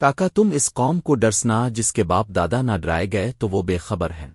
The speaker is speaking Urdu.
تاکہ تم اس قوم کو ڈرسنا جس کے باپ دادا نہ ڈرائے گئے تو وہ بے خبر ہیں۔